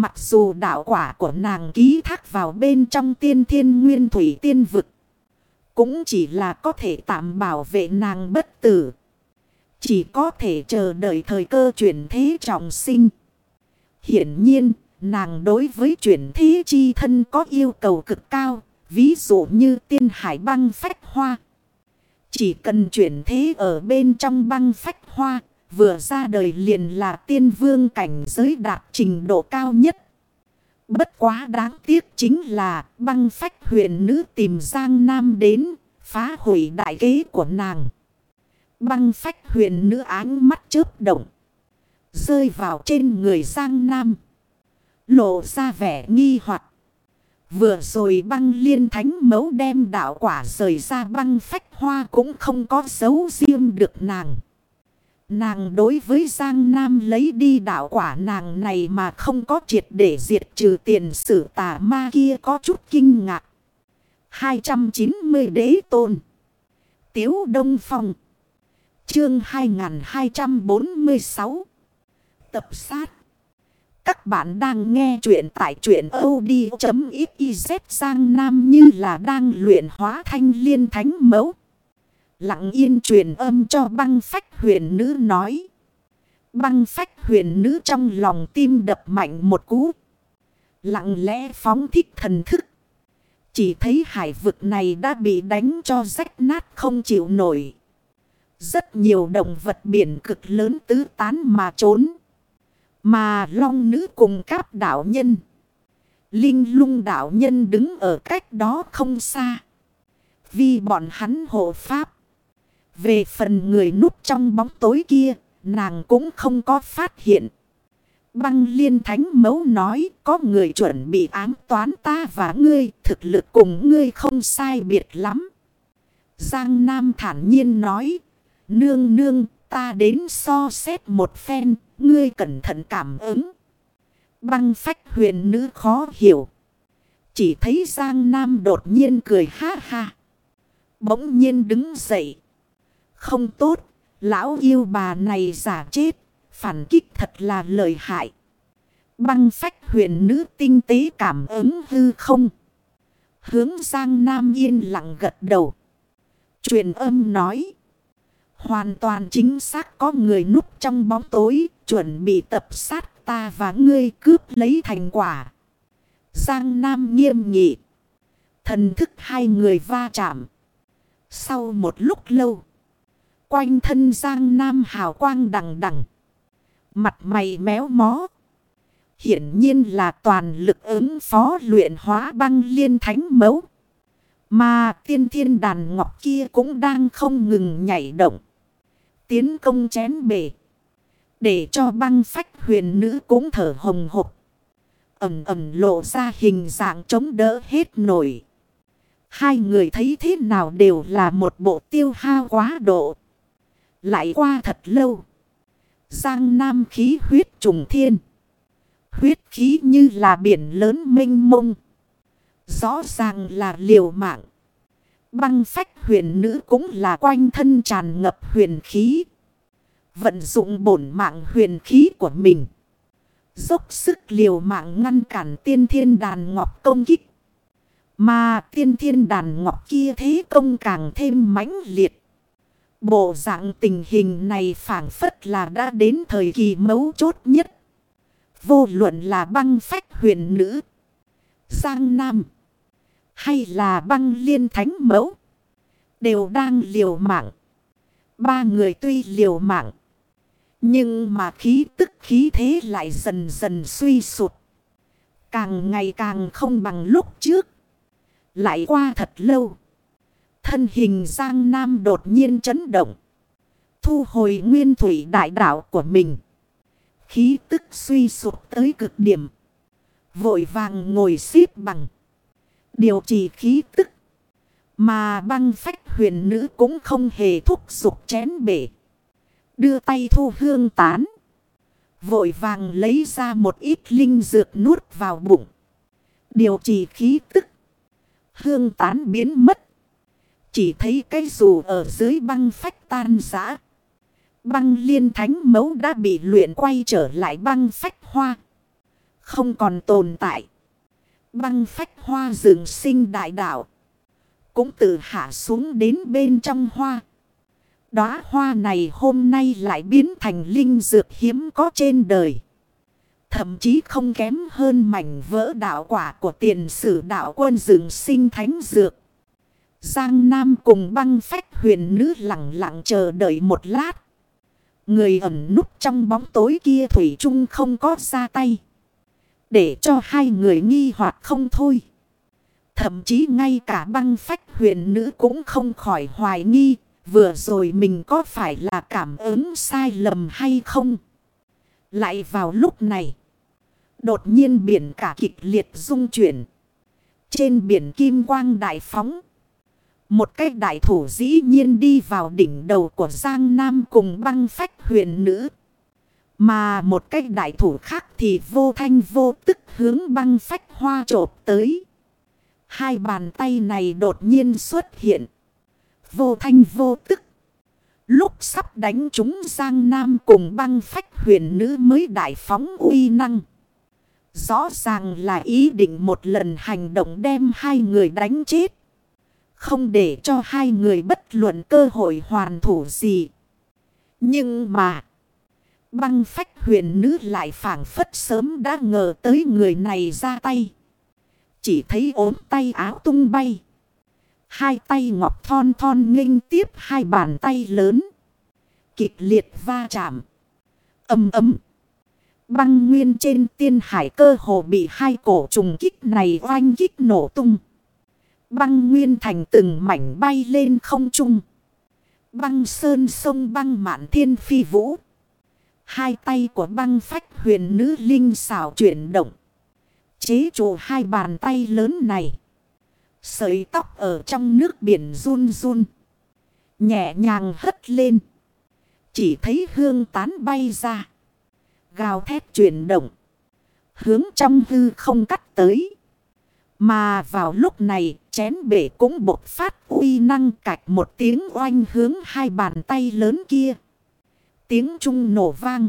Mặc dù đạo quả của nàng ký thác vào bên trong tiên thiên nguyên thủy tiên vực. Cũng chỉ là có thể tạm bảo vệ nàng bất tử. Chỉ có thể chờ đợi thời cơ chuyển thế trọng sinh. Hiển nhiên, nàng đối với chuyển thế chi thân có yêu cầu cực cao. Ví dụ như tiên hải băng phách hoa. Chỉ cần chuyển thế ở bên trong băng phách hoa. Vừa ra đời liền là tiên vương cảnh giới đạt trình độ cao nhất. Bất quá đáng tiếc chính là băng phách huyền nữ tìm Giang Nam đến phá hủy đại kế của nàng. Băng phách huyền nữ áng mắt chớp động. Rơi vào trên người Giang Nam. Lộ ra vẻ nghi hoặc Vừa rồi băng liên thánh mấu đem đạo quả rời ra băng phách hoa cũng không có dấu riêng được nàng. Nàng đối với Giang Nam lấy đi đạo quả nàng này mà không có triệt để diệt trừ tiền sử tà ma kia có chút kinh ngạc. 290 đế tôn. Tiếu Đông Phong. Chương 2246. Tập sát. Các bạn đang nghe chuyện tại chuyện od.xyz Giang Nam như là đang luyện hóa thanh liên thánh mẫu. Lặng yên truyền âm cho băng phách huyền nữ nói. Băng phách huyền nữ trong lòng tim đập mạnh một cú. Lặng lẽ phóng thích thần thức. Chỉ thấy hải vực này đã bị đánh cho rách nát không chịu nổi. Rất nhiều động vật biển cực lớn tứ tán mà trốn. Mà long nữ cùng các đạo nhân. Linh lung đạo nhân đứng ở cách đó không xa. Vì bọn hắn hộ pháp. Về phần người núp trong bóng tối kia, nàng cũng không có phát hiện. Băng liên thánh mấu nói có người chuẩn bị ám toán ta và ngươi, thực lực cùng ngươi không sai biệt lắm. Giang Nam thản nhiên nói, nương nương ta đến so xét một phen, ngươi cẩn thận cảm ứng. Băng phách huyền nữ khó hiểu. Chỉ thấy Giang Nam đột nhiên cười ha ha. Bỗng nhiên đứng dậy. Không tốt, lão yêu bà này giả chết, phản kích thật là lợi hại. Băng phách huyền nữ tinh tế cảm ứng hư không. Hướng Giang Nam yên lặng gật đầu. Truyền âm nói. Hoàn toàn chính xác có người núp trong bóng tối, chuẩn bị tập sát ta và ngươi cướp lấy thành quả. Giang Nam nghiêm nghị. Thần thức hai người va chạm. Sau một lúc lâu. Quanh thân Giang Nam hào quang đằng đằng. Mặt mày méo mó. Hiển nhiên là toàn lực ứng phó luyện hóa băng liên thánh mấu. Mà tiên thiên đàn ngọc kia cũng đang không ngừng nhảy động. Tiến công chén bể. Để cho băng phách huyền nữ cũng thở hồng hộc. Ẩm ẩm lộ ra hình dạng chống đỡ hết nổi. Hai người thấy thế nào đều là một bộ tiêu hao quá độ. Lại qua thật lâu. Giang Nam khí huyết trùng thiên. Huyết khí như là biển lớn mênh mông. Rõ ràng là liều mạng. Băng phách huyền nữ cũng là quanh thân tràn ngập huyền khí. Vận dụng bổn mạng huyền khí của mình. Dốc sức liều mạng ngăn cản tiên thiên đàn ngọc công kích. Mà tiên thiên đàn ngọc kia thế công càng thêm mãnh liệt. Bộ dạng tình hình này phản phất là đã đến thời kỳ mấu chốt nhất. Vô luận là băng phách huyền nữ. Giang Nam. Hay là băng liên thánh mẫu. Đều đang liều mạng. Ba người tuy liều mạng. Nhưng mà khí tức khí thế lại dần dần suy sụt. Càng ngày càng không bằng lúc trước. Lại qua thật lâu. Thân hình Giang Nam đột nhiên chấn động. Thu hồi nguyên thủy đại đạo của mình. Khí tức suy sụp tới cực điểm. Vội vàng ngồi xếp bằng. Điều trị khí tức. Mà băng phách huyền nữ cũng không hề thúc giục chén bể. Đưa tay thu hương tán. Vội vàng lấy ra một ít linh dược nuốt vào bụng. Điều trị khí tức. Hương tán biến mất. Chỉ thấy cây dù ở dưới băng phách tan giã. Băng liên thánh mấu đã bị luyện quay trở lại băng phách hoa. không còn tồn tại. Băng phách hoa rừng sinh đại đạo. Cũng tự hạ xuống đến bên trong hoa. Đóa hoa này hôm nay lại biến thành linh dược hiếm có trên đời. Thậm chí không kém hơn mảnh vỡ đạo quả của tiền sử đạo quân rừng sinh thánh dược. Giang Nam cùng băng phách huyền nữ lặng lặng chờ đợi một lát. Người ẩn núp trong bóng tối kia Thủy Trung không có ra tay. Để cho hai người nghi hoặc không thôi. Thậm chí ngay cả băng phách huyền nữ cũng không khỏi hoài nghi. Vừa rồi mình có phải là cảm ứng sai lầm hay không? Lại vào lúc này. Đột nhiên biển cả kịch liệt rung chuyển. Trên biển kim quang đại phóng. Một cái đại thủ dĩ nhiên đi vào đỉnh đầu của Giang Nam cùng băng phách huyền nữ. Mà một cái đại thủ khác thì vô thanh vô tức hướng băng phách hoa trộp tới. Hai bàn tay này đột nhiên xuất hiện. Vô thanh vô tức. Lúc sắp đánh chúng Giang Nam cùng băng phách huyền nữ mới đại phóng uy năng. Rõ ràng là ý định một lần hành động đem hai người đánh chết. Không để cho hai người bất luận cơ hội hoàn thủ gì. Nhưng mà. Băng phách huyền nữ lại phản phất sớm đã ngờ tới người này ra tay. Chỉ thấy ốm tay áo tung bay. Hai tay ngọc thon thon nghênh tiếp hai bàn tay lớn. Kịch liệt va chạm. Âm ấm. Băng nguyên trên tiên hải cơ hồ bị hai cổ trùng kích này oanh kích nổ tung. Băng nguyên thành từng mảnh bay lên không trung. Băng sơn sông băng mạn thiên phi vũ. Hai tay của băng phách huyền nữ linh xảo chuyển động. Chế trụ hai bàn tay lớn này. Sợi tóc ở trong nước biển run run. Nhẹ nhàng hất lên. Chỉ thấy hương tán bay ra. Gào thét chuyển động. Hướng trong hư không cắt tới. Mà vào lúc này chén bể cũng bột phát uy năng cạch một tiếng oanh hướng hai bàn tay lớn kia. Tiếng trung nổ vang.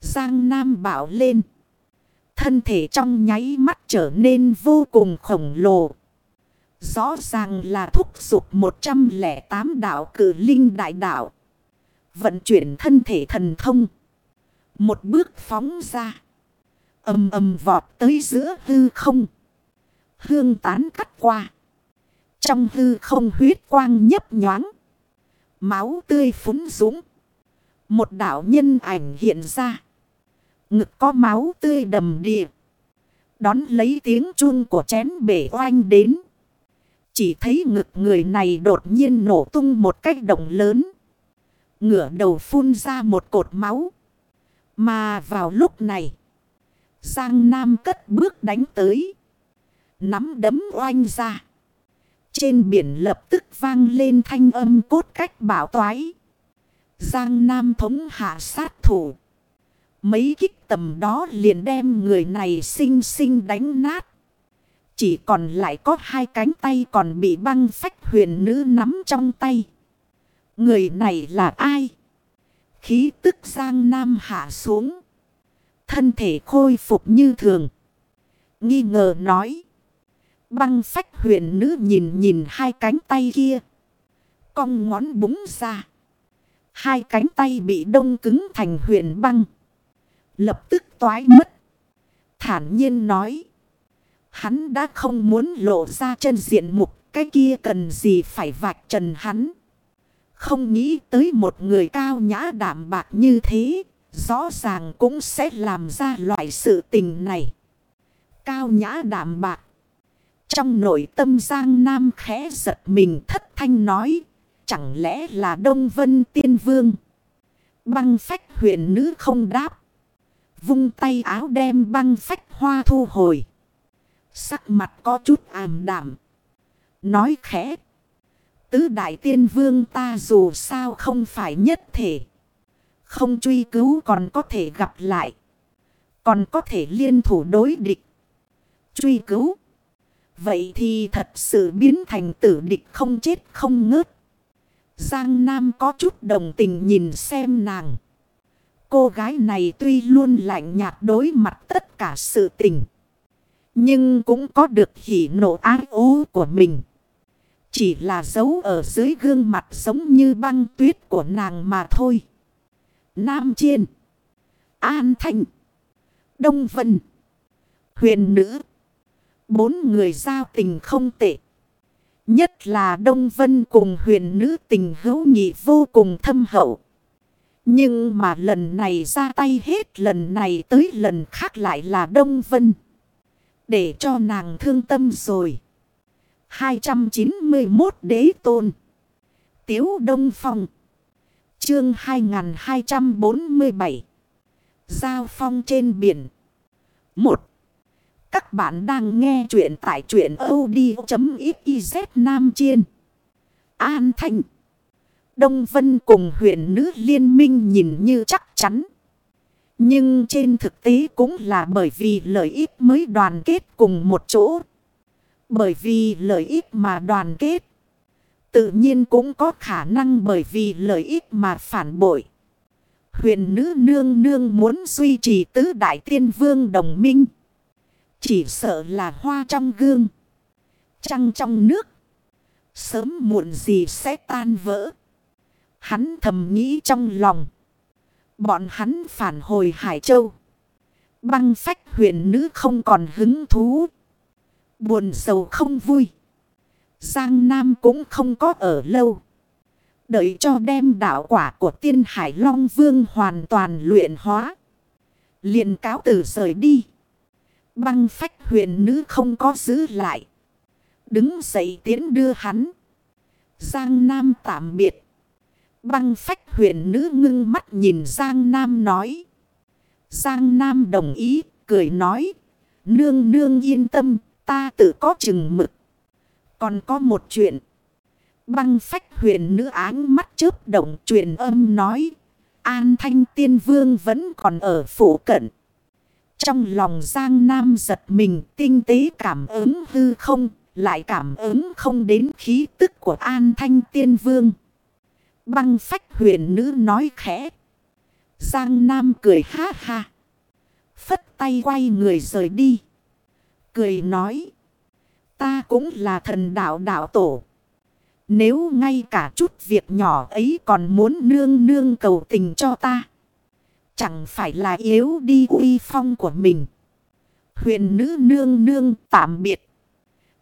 Giang Nam bảo lên. Thân thể trong nháy mắt trở nên vô cùng khổng lồ. Rõ ràng là thúc giục 108 đạo cử linh đại đạo. Vận chuyển thân thể thần thông. Một bước phóng ra. Âm âm vọt tới giữa hư không. Hương tán cắt qua. Trong hư không huyết quang nhấp nhoáng. Máu tươi phúng dũng. Một đạo nhân ảnh hiện ra. Ngực có máu tươi đầm địa. Đón lấy tiếng chuông của chén bể oanh đến. Chỉ thấy ngực người này đột nhiên nổ tung một cách động lớn. Ngửa đầu phun ra một cột máu. Mà vào lúc này. Giang Nam cất bước đánh tới. Nắm đấm oanh ra. Trên biển lập tức vang lên thanh âm cốt cách bảo toái. Giang Nam thống hạ sát thủ. Mấy kích tầm đó liền đem người này xinh xinh đánh nát. Chỉ còn lại có hai cánh tay còn bị băng phách huyền nữ nắm trong tay. Người này là ai? Khí tức Giang Nam hạ xuống. Thân thể khôi phục như thường. Nghi ngờ nói. Băng phách huyền nữ nhìn nhìn hai cánh tay kia. Cong ngón búng ra. Hai cánh tay bị đông cứng thành huyền băng. Lập tức toái mất. Thản nhiên nói. Hắn đã không muốn lộ ra chân diện mục. Cái kia cần gì phải vạch trần hắn. Không nghĩ tới một người cao nhã đảm bạc như thế. Rõ ràng cũng sẽ làm ra loại sự tình này. Cao nhã đảm bạc. Trong nội tâm Giang Nam khẽ giật mình thất thanh nói. Chẳng lẽ là Đông Vân Tiên Vương? Băng phách huyền nữ không đáp. Vung tay áo đem băng phách hoa thu hồi. Sắc mặt có chút ảm đảm. Nói khẽ. Tứ đại tiên vương ta dù sao không phải nhất thể. Không truy cứu còn có thể gặp lại. Còn có thể liên thủ đối địch. Truy cứu. Vậy thì thật sự biến thành tử địch không chết không ngớt. Giang Nam có chút đồng tình nhìn xem nàng. Cô gái này tuy luôn lạnh nhạt đối mặt tất cả sự tình. Nhưng cũng có được hỉ nộ ái ố của mình. Chỉ là dấu ở dưới gương mặt giống như băng tuyết của nàng mà thôi. Nam Chiên. An Thanh. Đông Vân. Huyền Nữ. Bốn người giao tình không tệ. Nhất là Đông Vân cùng huyền nữ tình hữu nhị vô cùng thâm hậu. Nhưng mà lần này ra tay hết, lần này tới lần khác lại là Đông Vân. Để cho nàng thương tâm rồi. 291 đế tôn. Tiếu Đông Phong. Chương 2247. Giao phong trên biển. 1. Các bạn đang nghe chuyện tại chuyện od.xyz Nam Chiên. An Thanh. Đông Vân cùng huyện nữ liên minh nhìn như chắc chắn. Nhưng trên thực tế cũng là bởi vì lợi ích mới đoàn kết cùng một chỗ. Bởi vì lợi ích mà đoàn kết. Tự nhiên cũng có khả năng bởi vì lợi ích mà phản bội. Huyền nữ nương nương muốn duy trì tứ đại tiên vương đồng minh. Chỉ sợ là hoa trong gương. Trăng trong nước. Sớm muộn gì sẽ tan vỡ. Hắn thầm nghĩ trong lòng. Bọn hắn phản hồi Hải Châu. Băng phách huyền nữ không còn hứng thú. Buồn sầu không vui. Giang Nam cũng không có ở lâu. Đợi cho đem đạo quả của tiên Hải Long Vương hoàn toàn luyện hóa. liền cáo từ rời đi. Băng phách huyền nữ không có giữ lại. Đứng dậy tiến đưa hắn. Giang Nam tạm biệt. Băng phách huyền nữ ngưng mắt nhìn Giang Nam nói. Giang Nam đồng ý, cười nói. Nương nương yên tâm, ta tự có chừng mực. Còn có một chuyện. Băng phách huyền nữ áng mắt chớp động truyền âm nói. An thanh tiên vương vẫn còn ở phủ cận. Trong lòng Giang Nam giật mình tinh tế cảm ứng hư không, lại cảm ứng không đến khí tức của An Thanh Tiên Vương. Băng phách huyền nữ nói khẽ. Giang Nam cười ha ha. Phất tay quay người rời đi. Cười nói. Ta cũng là thần đạo đạo tổ. Nếu ngay cả chút việc nhỏ ấy còn muốn nương nương cầu tình cho ta. Chẳng phải là yếu đi uy phong của mình. Huyền nữ nương nương tạm biệt.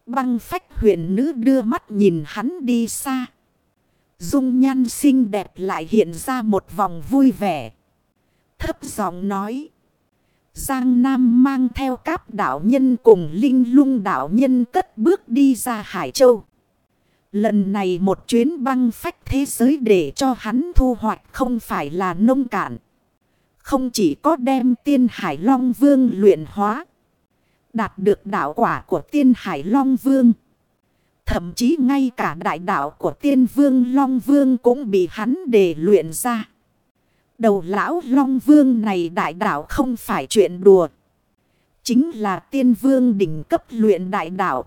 Băng phách huyền nữ đưa mắt nhìn hắn đi xa. Dung nhan xinh đẹp lại hiện ra một vòng vui vẻ. Thấp giọng nói. Giang Nam mang theo các đạo nhân cùng linh lung đạo nhân cất bước đi ra Hải Châu. Lần này một chuyến băng phách thế giới để cho hắn thu hoạch không phải là nông cạn. Không chỉ có đem tiên Hải Long Vương luyện hóa. Đạt được đạo quả của tiên Hải Long Vương. Thậm chí ngay cả đại đạo của tiên vương Long Vương cũng bị hắn để luyện ra. Đầu lão Long Vương này đại đạo không phải chuyện đùa. Chính là tiên vương đỉnh cấp luyện đại đạo.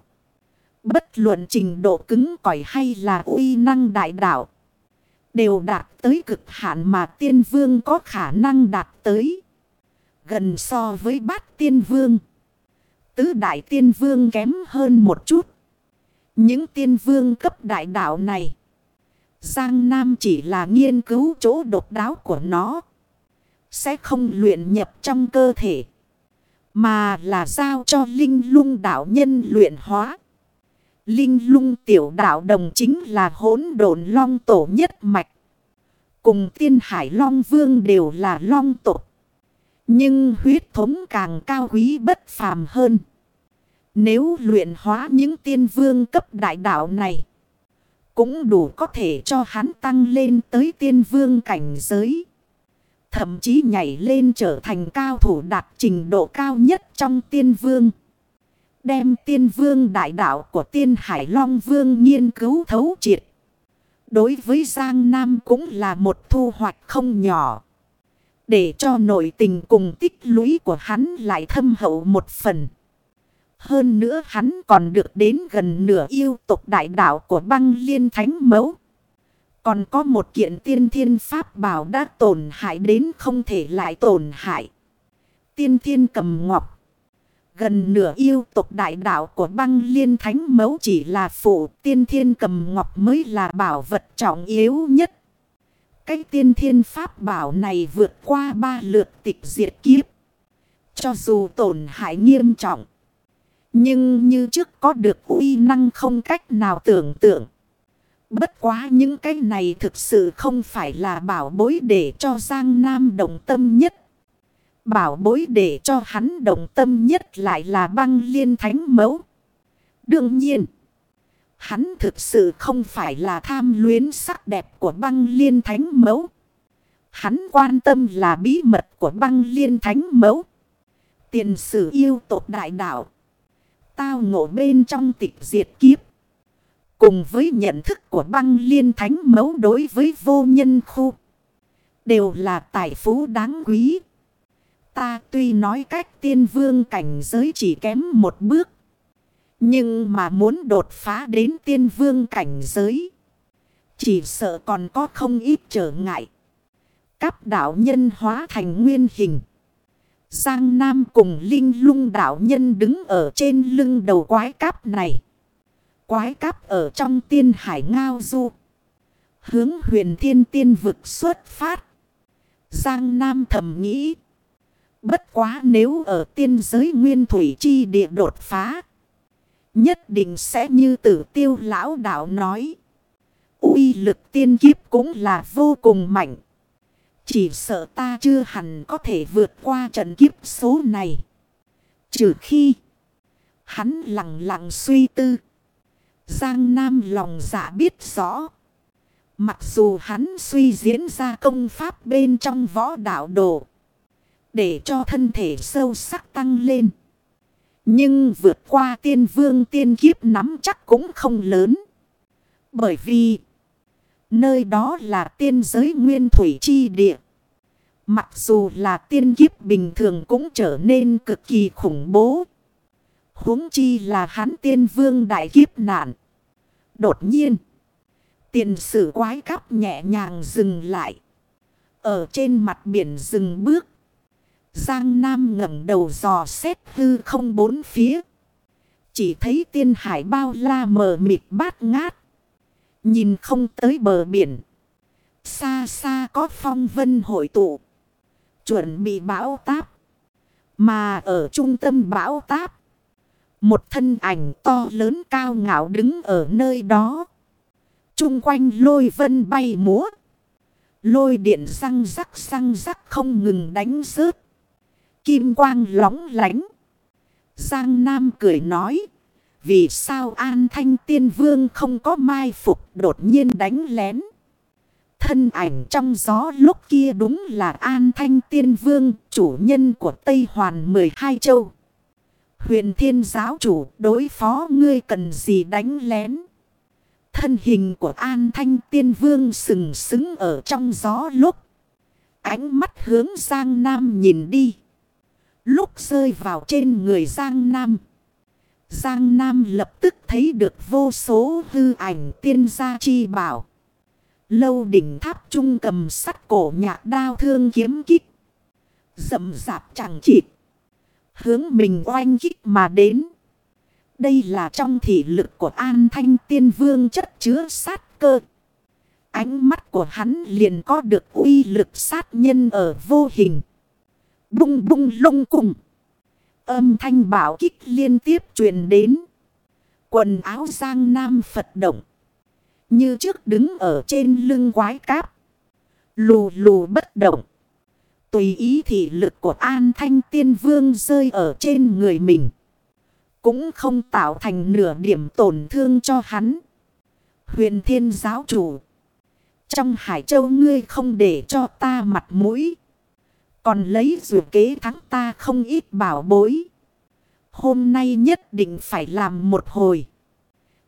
Bất luận trình độ cứng cỏi hay là uy năng đại đạo. Đều đạt tới cực hạn mà tiên vương có khả năng đạt tới. Gần so với bát tiên vương. Tứ đại tiên vương kém hơn một chút. Những tiên vương cấp đại đạo này. Giang Nam chỉ là nghiên cứu chỗ độc đáo của nó. Sẽ không luyện nhập trong cơ thể. Mà là giao cho linh lung đạo nhân luyện hóa. Linh lung tiểu đạo đồng chính là hỗn độn long tổ nhất mạch. Cùng tiên hải long vương đều là long tổ Nhưng huyết thống càng cao quý bất phàm hơn. Nếu luyện hóa những tiên vương cấp đại đạo này. Cũng đủ có thể cho hắn tăng lên tới tiên vương cảnh giới. Thậm chí nhảy lên trở thành cao thủ đạt trình độ cao nhất trong tiên vương. Đem tiên vương đại đạo của tiên hải long vương nghiên cứu thấu triệt. Đối với Giang Nam cũng là một thu hoạch không nhỏ. Để cho nội tình cùng tích lũy của hắn lại thâm hậu một phần. Hơn nữa hắn còn được đến gần nửa yêu tục đại đạo của băng liên thánh mẫu. Còn có một kiện tiên thiên pháp bảo đã tổn hại đến không thể lại tổn hại. Tiên thiên cầm ngọc. Gần nửa yêu tục đại đạo của băng liên thánh mẫu chỉ là phụ tiên thiên cầm ngọc mới là bảo vật trọng yếu nhất. Cái tiên thiên pháp bảo này vượt qua ba lượt tịch diệt kiếp. Cho dù tổn hại nghiêm trọng. Nhưng như trước có được uy năng không cách nào tưởng tượng. Bất quá những cái này thực sự không phải là bảo bối để cho Giang Nam đồng tâm nhất. Bảo bối để cho hắn đồng tâm nhất lại là băng liên thánh mẫu. Đương nhiên, hắn thực sự không phải là tham luyến sắc đẹp của băng liên thánh mẫu. Hắn quan tâm là bí mật của băng liên thánh mẫu. Tiền sử yêu tộc đại đạo. Tao ngộ bên trong tịch diệt kiếp. Cùng với nhận thức của băng liên thánh mẫu đối với vô nhân khu. Đều là tài phú đáng quý. Ta tuy nói cách tiên vương cảnh giới chỉ kém một bước. Nhưng mà muốn đột phá đến tiên vương cảnh giới. Chỉ sợ còn có không ít trở ngại. Cắp đạo nhân hóa thành nguyên hình. Giang Nam cùng Linh lung đạo nhân đứng ở trên lưng đầu quái cáp này. Quái cáp ở trong tiên hải ngao du. Hướng huyền thiên tiên vực xuất phát. Giang Nam thầm nghĩ. Bất quá nếu ở tiên giới nguyên thủy chi địa đột phá. Nhất định sẽ như tử tiêu lão đạo nói. uy lực tiên kiếp cũng là vô cùng mạnh. Chỉ sợ ta chưa hẳn có thể vượt qua trận kiếp số này. Trừ khi hắn lặng lặng suy tư. Giang Nam lòng dạ biết rõ. Mặc dù hắn suy diễn ra công pháp bên trong võ đạo đồ. Để cho thân thể sâu sắc tăng lên. Nhưng vượt qua tiên vương tiên kiếp nắm chắc cũng không lớn. Bởi vì nơi đó là tiên giới nguyên thủy chi địa. Mặc dù là tiên kiếp bình thường cũng trở nên cực kỳ khủng bố. huống chi là hắn tiên vương đại kiếp nạn. Đột nhiên, tiền sử quái cắp nhẹ nhàng dừng lại. Ở trên mặt biển dừng bước. Giang Nam ngẩng đầu dò xét hư không bốn phía. Chỉ thấy tiên hải bao la mờ mịt bát ngát. Nhìn không tới bờ biển. Xa xa có phong vân hội tụ. Chuẩn bị bão táp. Mà ở trung tâm bão táp. Một thân ảnh to lớn cao ngạo đứng ở nơi đó. Trung quanh lôi vân bay múa. Lôi điện răng rắc răng rắc không ngừng đánh rớt. Kim quang lóng lánh. Giang Nam cười nói. Vì sao An Thanh Tiên Vương không có mai phục đột nhiên đánh lén. Thân ảnh trong gió lúc kia đúng là An Thanh Tiên Vương, chủ nhân của Tây Hoàn 12 châu. Huyền Thiên Giáo chủ đối phó ngươi cần gì đánh lén. Thân hình của An Thanh Tiên Vương sừng sững ở trong gió lúc. Ánh mắt hướng sang Nam nhìn đi. Lúc rơi vào trên người Giang Nam. Giang Nam lập tức thấy được vô số hư ảnh tiên gia chi bảo. Lâu đỉnh tháp trung cầm sắt cổ nhạc đao thương kiếm kích. Dậm dạp chẳng chịt. Hướng mình oanh kích mà đến. Đây là trong thị lực của An Thanh Tiên Vương chất chứa sát cơ. Ánh mắt của hắn liền có được uy lực sát nhân ở vô hình. Bung bung lông cùng. Âm thanh bảo kích liên tiếp truyền đến. Quần áo giang nam Phật động. Như trước đứng ở trên lưng quái cáp. Lù lù bất động. Tùy ý thị lực của An Thanh Tiên Vương rơi ở trên người mình. Cũng không tạo thành nửa điểm tổn thương cho hắn. Huyền Thiên Giáo Chủ. Trong Hải Châu ngươi không để cho ta mặt mũi. Còn lấy dù kế thắng ta không ít bảo bối. Hôm nay nhất định phải làm một hồi.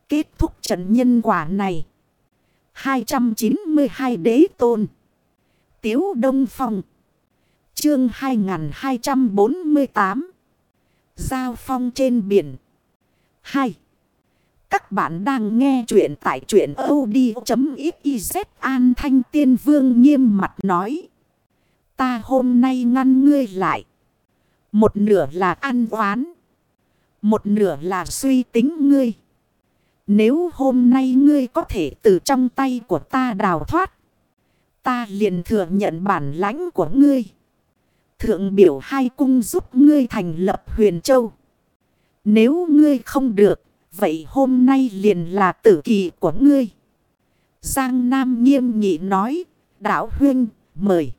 Kết thúc trận nhân quả này. 292 đế tôn. Tiếu Đông Phong. Chương 2248. Giao phong trên biển. 2. Các bạn đang nghe chuyện tại chuyện od.xyz an thanh tiên vương nghiêm mặt nói. Ta hôm nay ngăn ngươi lại. Một nửa là ăn oán. Một nửa là suy tính ngươi. Nếu hôm nay ngươi có thể từ trong tay của ta đào thoát. Ta liền thừa nhận bản lãnh của ngươi. Thượng biểu hai cung giúp ngươi thành lập huyền châu. Nếu ngươi không được, vậy hôm nay liền là tử kỳ của ngươi. Giang Nam nghiêm nghị nói, đạo huyên, mời.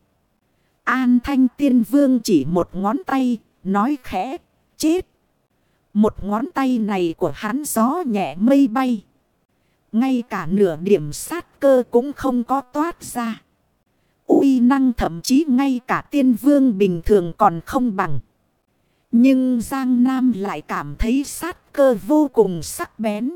An thanh tiên vương chỉ một ngón tay, nói khẽ, chết. Một ngón tay này của hắn gió nhẹ mây bay. Ngay cả nửa điểm sát cơ cũng không có toát ra uy năng thậm chí ngay cả tiên vương bình thường còn không bằng. Nhưng Giang Nam lại cảm thấy sát cơ vô cùng sắc bén.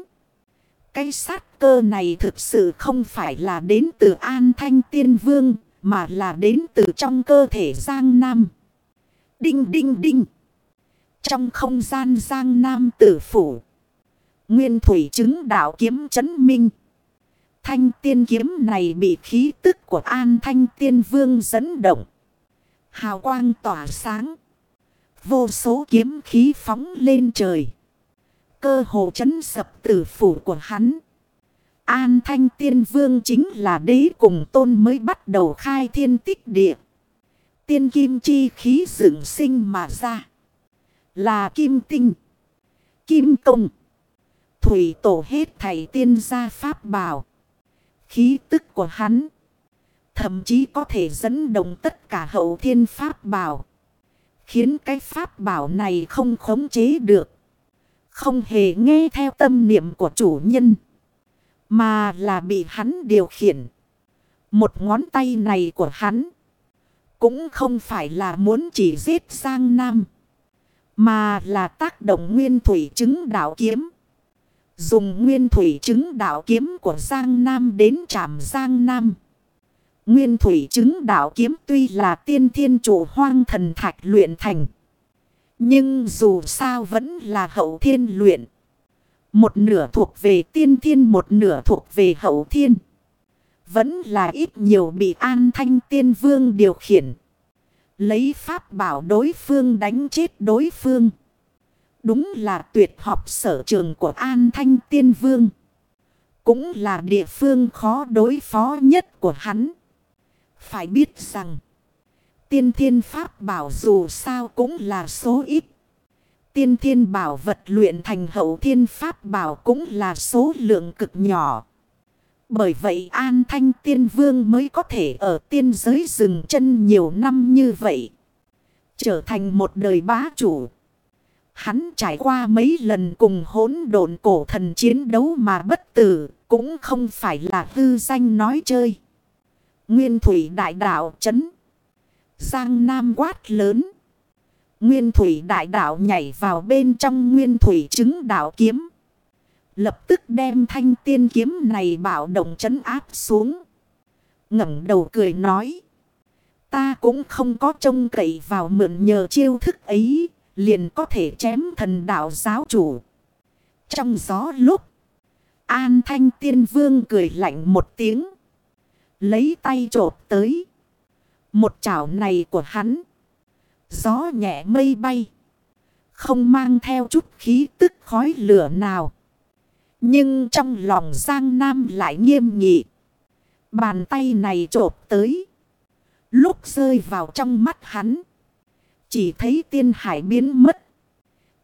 Cái sát cơ này thực sự không phải là đến từ An Thanh Tiên Vương, mà là đến từ trong cơ thể Giang Nam. Đinh đinh đinh. Trong không gian Giang Nam tử phủ. Nguyên thủy chứng đạo kiếm chấn minh. Thanh tiên kiếm này bị khí tức của an thanh tiên vương dẫn động. Hào quang tỏa sáng. Vô số kiếm khí phóng lên trời. Cơ hồ chấn sập tử phủ của hắn. An thanh tiên vương chính là đế cùng tôn mới bắt đầu khai thiên tích địa. Tiên kim chi khí dựng sinh mà ra. Là kim tinh. Kim công. Thủy tổ hết thầy tiên gia pháp bảo. Khí tức của hắn. Thậm chí có thể dẫn động tất cả hậu thiên pháp bảo. Khiến cái pháp bảo này không khống chế được. Không hề nghe theo tâm niệm của chủ nhân. Mà là bị hắn điều khiển. Một ngón tay này của hắn. Cũng không phải là muốn chỉ giết Giang Nam. Mà là tác động nguyên thủy chứng đạo kiếm. Dùng nguyên thủy chứng đạo kiếm của Giang Nam đến trảm Giang Nam. Nguyên thủy chứng đạo kiếm tuy là tiên thiên chủ hoang thần thạch luyện thành. Nhưng dù sao vẫn là hậu thiên luyện. Một nửa thuộc về tiên thiên, một nửa thuộc về hậu thiên. Vẫn là ít nhiều bị an thanh tiên vương điều khiển. Lấy pháp bảo đối phương đánh chết đối phương. Đúng là tuyệt học sở trường của An Thanh Tiên Vương. Cũng là địa phương khó đối phó nhất của hắn. Phải biết rằng. Tiên thiên pháp bảo dù sao cũng là số ít. Tiên thiên bảo vật luyện thành hậu thiên pháp bảo cũng là số lượng cực nhỏ. Bởi vậy An Thanh Tiên Vương mới có thể ở tiên giới rừng chân nhiều năm như vậy. Trở thành một đời bá chủ. Hắn trải qua mấy lần cùng hỗn độn cổ thần chiến đấu mà bất tử, cũng không phải là hư danh nói chơi. Nguyên thủy đại đạo chấn. Giang Nam quát lớn. Nguyên thủy đại đạo nhảy vào bên trong nguyên thủy chứng đạo kiếm. Lập tức đem thanh tiên kiếm này bảo động chấn áp xuống. ngẩng đầu cười nói. Ta cũng không có trông cậy vào mượn nhờ chiêu thức ấy liền có thể chém thần đạo giáo chủ. Trong gió lúc, An Thanh Tiên Vương cười lạnh một tiếng. Lấy tay trộp tới. Một chảo này của hắn. Gió nhẹ mây bay. Không mang theo chút khí tức khói lửa nào. Nhưng trong lòng Giang Nam lại nghiêm nghị. Bàn tay này trộp tới. Lúc rơi vào trong mắt hắn. Chỉ thấy tiên hải biến mất.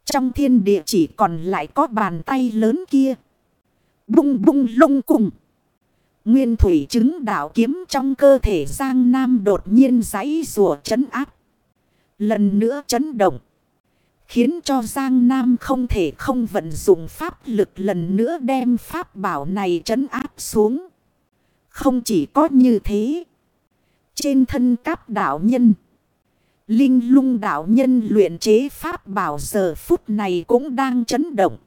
Trong thiên địa chỉ còn lại có bàn tay lớn kia. Bung bung lung cùng. Nguyên thủy chứng đạo kiếm trong cơ thể Giang Nam đột nhiên giấy rùa chấn áp. Lần nữa chấn động. Khiến cho Giang Nam không thể không vận dụng pháp lực lần nữa đem pháp bảo này chấn áp xuống. Không chỉ có như thế. Trên thân các đạo nhân. Linh lung đạo nhân luyện chế pháp bảo giờ phút này cũng đang chấn động.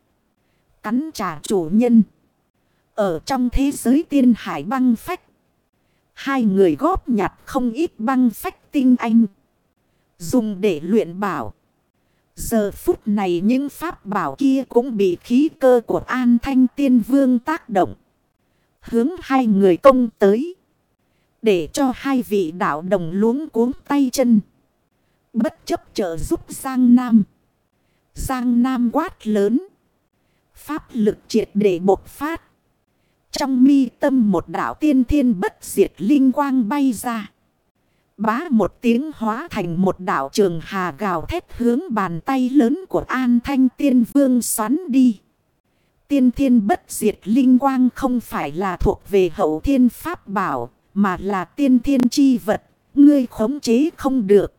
Cắn trả chủ nhân. Ở trong thế giới tiên hải băng phách. Hai người góp nhặt không ít băng phách tinh anh. Dùng để luyện bảo. Giờ phút này những pháp bảo kia cũng bị khí cơ của An Thanh Tiên Vương tác động. Hướng hai người công tới. Để cho hai vị đạo đồng luống cuốn tay chân. Bất chấp trợ giúp Giang Nam. Giang Nam quát lớn. Pháp lực triệt để bộc phát. Trong mi tâm một đảo tiên thiên bất diệt linh quang bay ra. Bá một tiếng hóa thành một đảo trường hà gào thét hướng bàn tay lớn của An Thanh Tiên Vương xoắn đi. Tiên thiên bất diệt linh quang không phải là thuộc về hậu thiên pháp bảo, mà là tiên thiên chi vật, ngươi khống chế không được.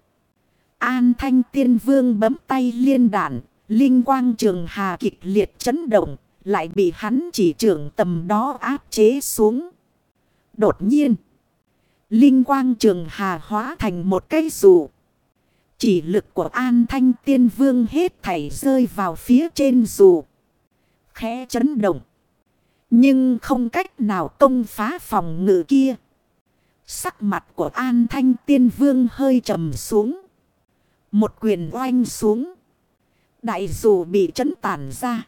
An Thanh Tiên Vương bấm tay liên đạn, linh quang trường hà kịch liệt chấn động, lại bị hắn chỉ trưởng tầm đó áp chế xuống. Đột nhiên, linh quang trường hà hóa thành một cây dù. Chỉ lực của An Thanh Tiên Vương hết thảy rơi vào phía trên dù. Khẽ chấn động. Nhưng không cách nào công phá phòng ngự kia. Sắc mặt của An Thanh Tiên Vương hơi trầm xuống. Một quyền oanh xuống. Đại dù bị chấn tản ra.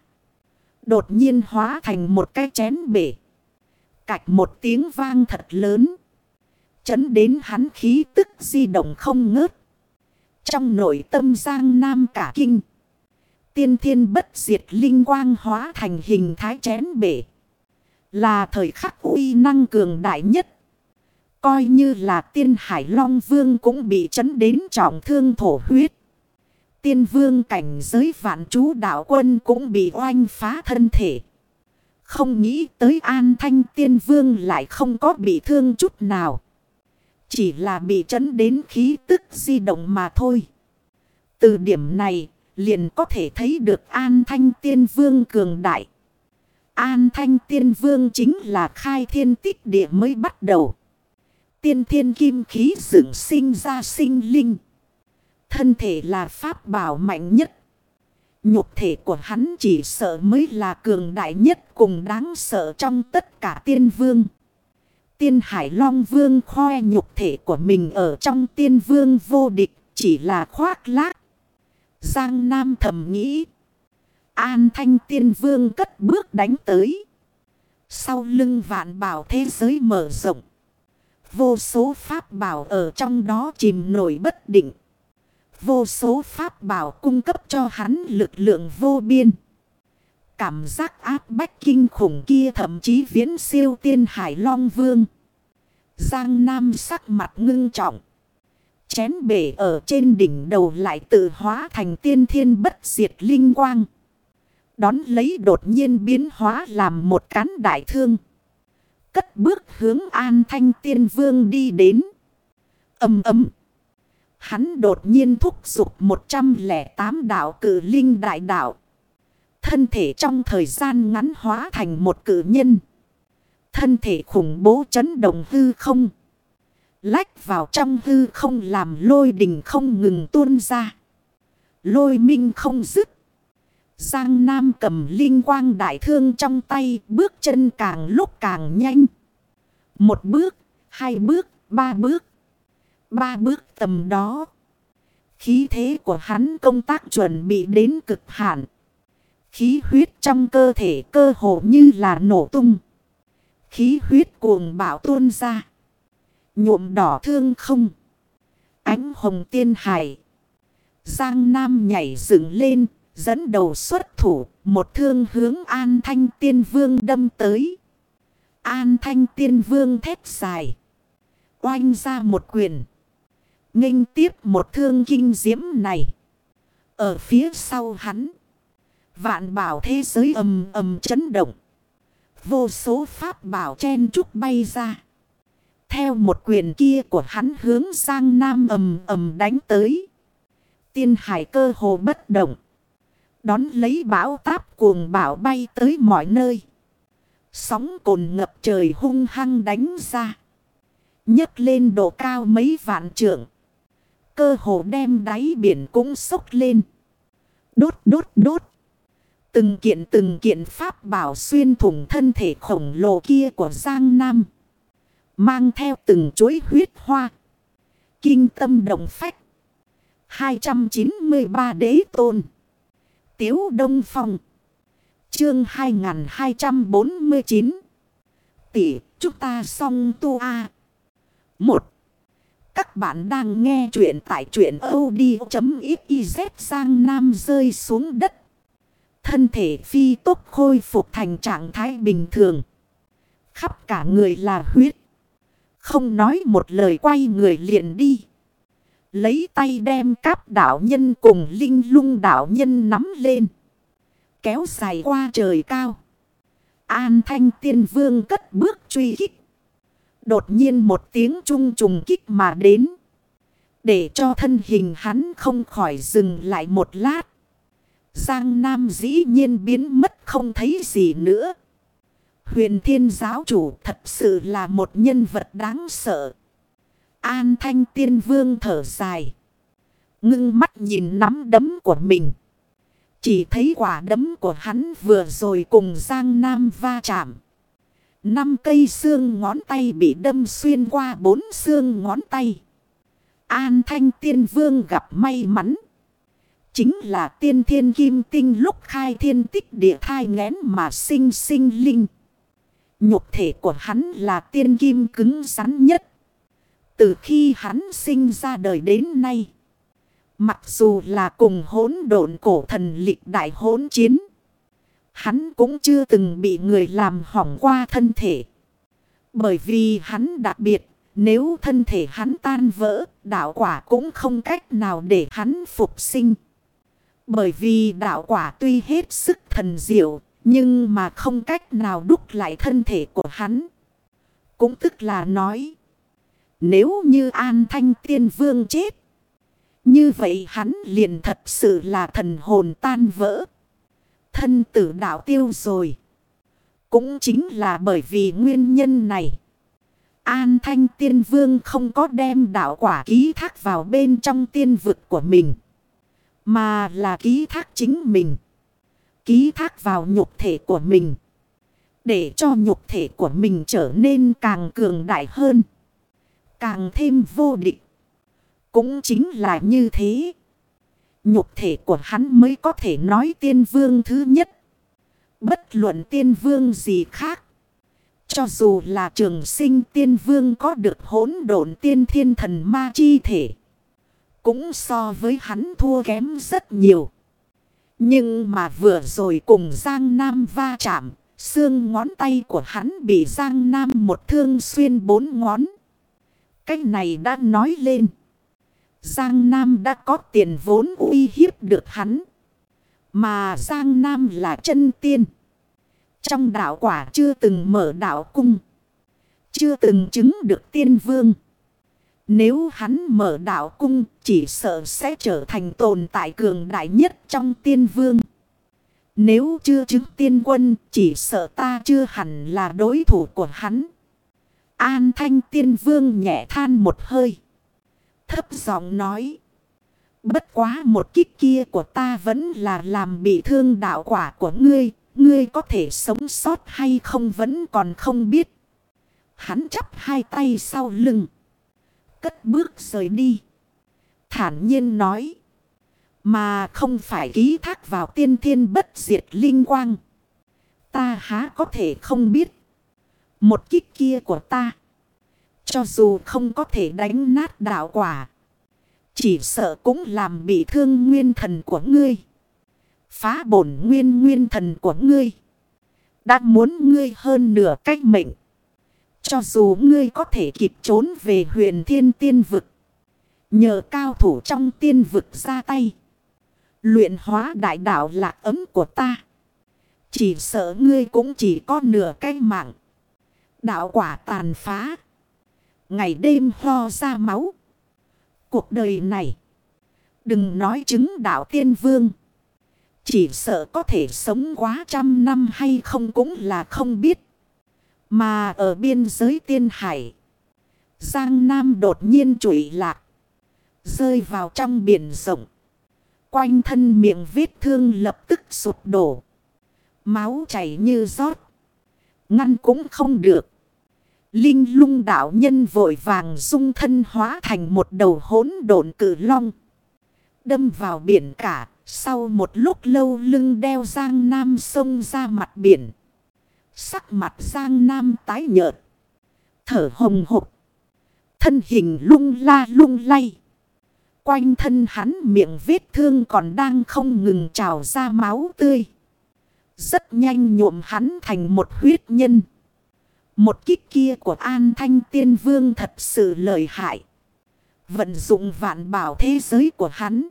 Đột nhiên hóa thành một cái chén bể. Cạch một tiếng vang thật lớn. Chấn đến hắn khí tức di động không ngớt. Trong nội tâm Giang Nam cả kinh. Tiên thiên bất diệt linh quang hóa thành hình thái chén bể. Là thời khắc uy năng cường đại nhất. Coi như là tiên hải long vương cũng bị chấn đến trọng thương thổ huyết. Tiên vương cảnh giới vạn chú đạo quân cũng bị oanh phá thân thể. Không nghĩ tới an thanh tiên vương lại không có bị thương chút nào. Chỉ là bị chấn đến khí tức di động mà thôi. Từ điểm này, liền có thể thấy được an thanh tiên vương cường đại. An thanh tiên vương chính là khai thiên tích địa mới bắt đầu. Tiên thiên kim khí dựng sinh ra sinh linh. Thân thể là pháp bảo mạnh nhất. Nhục thể của hắn chỉ sợ mới là cường đại nhất cùng đáng sợ trong tất cả tiên vương. Tiên Hải Long Vương khoe nhục thể của mình ở trong tiên vương vô địch, chỉ là khoác lác. Giang Nam thầm nghĩ. An Thanh Tiên Vương cất bước đánh tới. Sau lưng vạn bảo thế giới mở rộng. Vô số pháp bảo ở trong đó chìm nổi bất định. Vô số pháp bảo cung cấp cho hắn lực lượng vô biên. Cảm giác áp bách kinh khủng kia thậm chí viễn siêu tiên hải long vương. Giang Nam sắc mặt ngưng trọng. Chén bể ở trên đỉnh đầu lại tự hóa thành tiên thiên bất diệt linh quang. Đón lấy đột nhiên biến hóa làm một cán đại thương. Cất bước hướng an thanh tiên vương đi đến. Âm ấm. Hắn đột nhiên thúc giục 108 đạo cử linh đại đạo. Thân thể trong thời gian ngắn hóa thành một cử nhân. Thân thể khủng bố chấn động hư không. Lách vào trong hư không làm lôi đình không ngừng tuôn ra. Lôi minh không dứt. Giang Nam cầm linh quang đại thương trong tay bước chân càng lúc càng nhanh. Một bước, hai bước, ba bước. Ba bước tầm đó. Khí thế của hắn công tác chuẩn bị đến cực hạn. Khí huyết trong cơ thể cơ hồ như là nổ tung. Khí huyết cuồng bạo tuôn ra. Nhuộm đỏ thương không. Ánh hồng tiên hải. Giang Nam nhảy dựng lên. Dẫn đầu xuất thủ. Một thương hướng An Thanh Tiên Vương đâm tới. An Thanh Tiên Vương thép dài. Oanh ra một quyền nghênh tiếp một thương kinh diễm này. Ở phía sau hắn. Vạn bảo thế giới ầm ầm chấn động. Vô số pháp bảo chen trúc bay ra. Theo một quyền kia của hắn hướng sang nam ầm ầm đánh tới. Tiên hải cơ hồ bất động. Đón lấy bão táp cuồng bão bay tới mọi nơi. Sóng cồn ngập trời hung hăng đánh ra. nhấc lên độ cao mấy vạn trượng cơ hồ đem đáy biển cũng sốc lên. Đốt đốt đốt. Từng kiện từng kiện pháp bảo xuyên thủng thân thể khổng lồ kia của Giang Nam. Mang theo từng chuỗi huyết hoa. Kinh tâm động phách. 293 đế tôn. Tiếu Đông Phong. Chương 2249. Tỷ, chúng ta xong tu A. 1. Các bạn đang nghe chuyện tại chuyện od.xyz sang nam rơi xuống đất. Thân thể phi tốc khôi phục thành trạng thái bình thường. Khắp cả người là huyết. Không nói một lời quay người liền đi. Lấy tay đem cáp đảo nhân cùng linh lung đảo nhân nắm lên. Kéo dài qua trời cao. An thanh tiên vương cất bước truy kích. Đột nhiên một tiếng trung trùng kích mà đến. Để cho thân hình hắn không khỏi dừng lại một lát. Giang Nam dĩ nhiên biến mất không thấy gì nữa. Huyền thiên giáo chủ thật sự là một nhân vật đáng sợ. An thanh tiên vương thở dài. Ngưng mắt nhìn nắm đấm của mình. Chỉ thấy quả đấm của hắn vừa rồi cùng Giang Nam va chạm. Năm cây xương ngón tay bị đâm xuyên qua bốn xương ngón tay. An thanh tiên vương gặp may mắn. Chính là tiên thiên kim tinh lúc khai thiên tích địa thai ngén mà sinh sinh linh. Nhục thể của hắn là tiên kim cứng rắn nhất. Từ khi hắn sinh ra đời đến nay. Mặc dù là cùng hỗn độn cổ thần lịch đại hỗn chiến. Hắn cũng chưa từng bị người làm hỏng qua thân thể. Bởi vì hắn đặc biệt, nếu thân thể hắn tan vỡ, đạo quả cũng không cách nào để hắn phục sinh. Bởi vì đạo quả tuy hết sức thần diệu, nhưng mà không cách nào đúc lại thân thể của hắn. Cũng tức là nói, nếu như An Thanh Tiên Vương chết, như vậy hắn liền thật sự là thần hồn tan vỡ. Thân tử đạo tiêu rồi. Cũng chính là bởi vì nguyên nhân này. An thanh tiên vương không có đem đạo quả ký thác vào bên trong tiên vực của mình. Mà là ký thác chính mình. Ký thác vào nhục thể của mình. Để cho nhục thể của mình trở nên càng cường đại hơn. Càng thêm vô địch. Cũng chính là như thế. Nhục thể của hắn mới có thể nói tiên vương thứ nhất. Bất luận tiên vương gì khác. Cho dù là trường sinh tiên vương có được hỗn độn tiên thiên thần ma chi thể. Cũng so với hắn thua kém rất nhiều. Nhưng mà vừa rồi cùng Giang Nam va chạm. Xương ngón tay của hắn bị Giang Nam một thương xuyên bốn ngón. Cái này đã nói lên. Giang Nam đã có tiền vốn uy hiếp được hắn. Mà Giang Nam là chân tiên. Trong đạo quả chưa từng mở đạo cung. Chưa từng chứng được tiên vương. Nếu hắn mở đạo cung, chỉ sợ sẽ trở thành tồn tại cường đại nhất trong tiên vương. Nếu chưa chứng tiên quân, chỉ sợ ta chưa hẳn là đối thủ của hắn. An thanh tiên vương nhẹ than một hơi. Thấp giọng nói. Bất quá một kích kia của ta vẫn là làm bị thương đạo quả của ngươi. Ngươi có thể sống sót hay không vẫn còn không biết. Hắn chắp hai tay sau lưng. Cất bước rời đi. Thản nhiên nói. Mà không phải ký thác vào tiên thiên bất diệt linh quang. Ta há có thể không biết. Một kích kia của ta. Cho dù không có thể đánh nát đạo quả. Chỉ sợ cũng làm bị thương nguyên thần của ngươi. Phá bổn nguyên nguyên thần của ngươi. Đã muốn ngươi hơn nửa cách mệnh. Cho dù ngươi có thể kịp trốn về huyền thiên tiên vực. Nhờ cao thủ trong tiên vực ra tay. Luyện hóa đại đạo lạc ấm của ta. Chỉ sợ ngươi cũng chỉ có nửa cái mạng. Đạo quả tàn phá. Ngày đêm ho ra máu. Cuộc đời này. Đừng nói chứng đạo tiên vương. Chỉ sợ có thể sống quá trăm năm hay không cũng là không biết. Mà ở biên giới tiên hải. Giang Nam đột nhiên trụi lạc. Rơi vào trong biển rộng. Quanh thân miệng vết thương lập tức sụp đổ. Máu chảy như rót. Ngăn cũng không được. Linh lung đạo nhân vội vàng dung thân hóa thành một đầu hỗn độn cử long. đâm vào biển cả. Sau một lúc lâu lưng đeo Giang Nam sông ra mặt biển. Sắc mặt Giang Nam tái nhợt. Thở hồng hộc. Thân hình lung la lung lay. Quanh thân hắn miệng vết thương còn đang không ngừng trào ra máu tươi. Rất nhanh nhuộm hắn thành một huyết nhân. Một kích kia của An Thanh Tiên Vương thật sự lợi hại. Vận dụng vạn bảo thế giới của hắn.